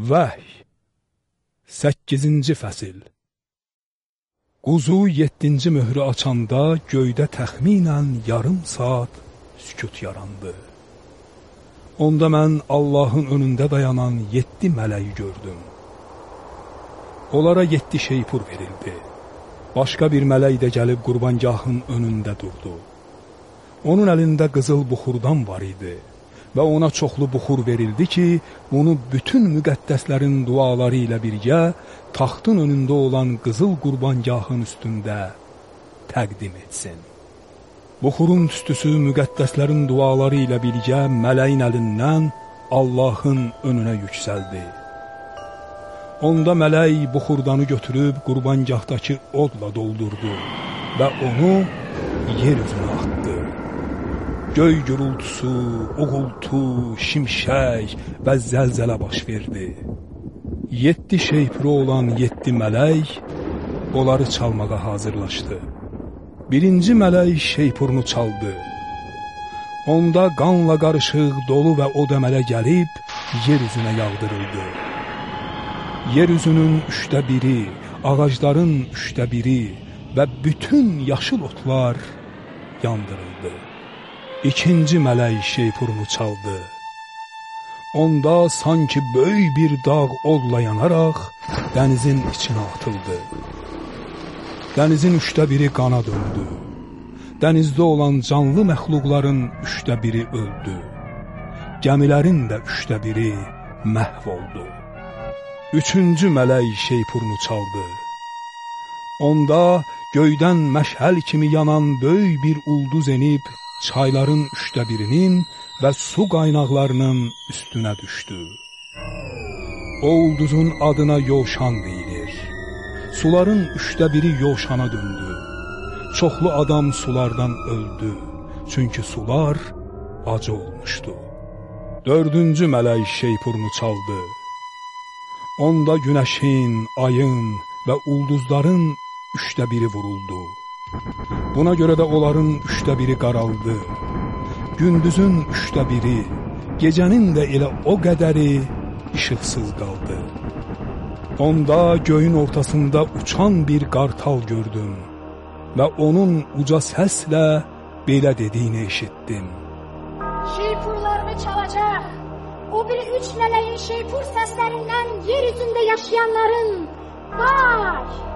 Vəhy 8-ci fəsil Quzu 7-ci möhrü açanda göydə təxminən yarım saat sükut yarandı. Onda mən Allahın önündə dayanan 7 mələyi gördüm. Onlara 7 şeypur verildi. Başqa bir mələk də gəlib qurbangahın önündə durdu. Onun əlində qızıl buxurdan var idi və ona çoxlu buxur verildi ki, bunu bütün müqəddəslərin duaları ilə birgə taxtın önündə olan qızıl qurbangahın üstündə təqdim etsin. Buxurun tüstüsü müqəddəslərin duaları ilə birgə mələyin əlindən Allahın önünə yüksəldi. Onda mələk buxurdanı götürüb qurbangahdakı odla doldurdu və onu yer üzünə atdı. Göy gürültüsü, uğultu, şimşək və zəlzələ baş verdi. Yeddi şeypuru olan yeddi mələk onları çalmağa hazırlaşdı. Birinci mələk şeypurunu çaldı. Onda qanla qarışıq dolu və od əmələ gəlib yer üzünə yağdırıldı. Yer üzünün üçdə biri, ağacların üçdə biri və bütün yaşıl otlar yandırıldı. İkinci mələk şeypurunu çaldı. Onda sanki böyük bir dağ odla yanaraq dənizin içinə atıldı. Dənizin üçdə biri qana döndü. Dənizdə olan canlı məxluqların üçdə biri öldü. Gəmilərin də üçdə biri məhv oldu. Üçüncü mələk şeypurunu çaldı. Onda göydən məşəl kimi yanan böyük bir ulduz enib çayların üçdə birinin və su qaynaqlarının üstünə düşdü. O ulduzun adına Yovşan deyilir. Suların üçdə biri Yovşana döndü. Çoxlu adam sulardan öldü, çünki sular acı olmuşdu. Dördüncü mələk şeypurunu çaldı. Onda günəşin, ayın və ulduzların üçdə biri vuruldu. Buna görə də onların üçdə biri qaraldı. Gündüzün üçdə biri, gecənin də elə o qədəri işıqsız qaldı. Onda göyün ortasında uçan bir qartal gördüm və onun uca səslə belə dediyini eşitdim. Şeypurlarını çalacaq. O biri üç mələyin şeypur səslərindən yer üzündə yaşayanların vay, vay, vay halına.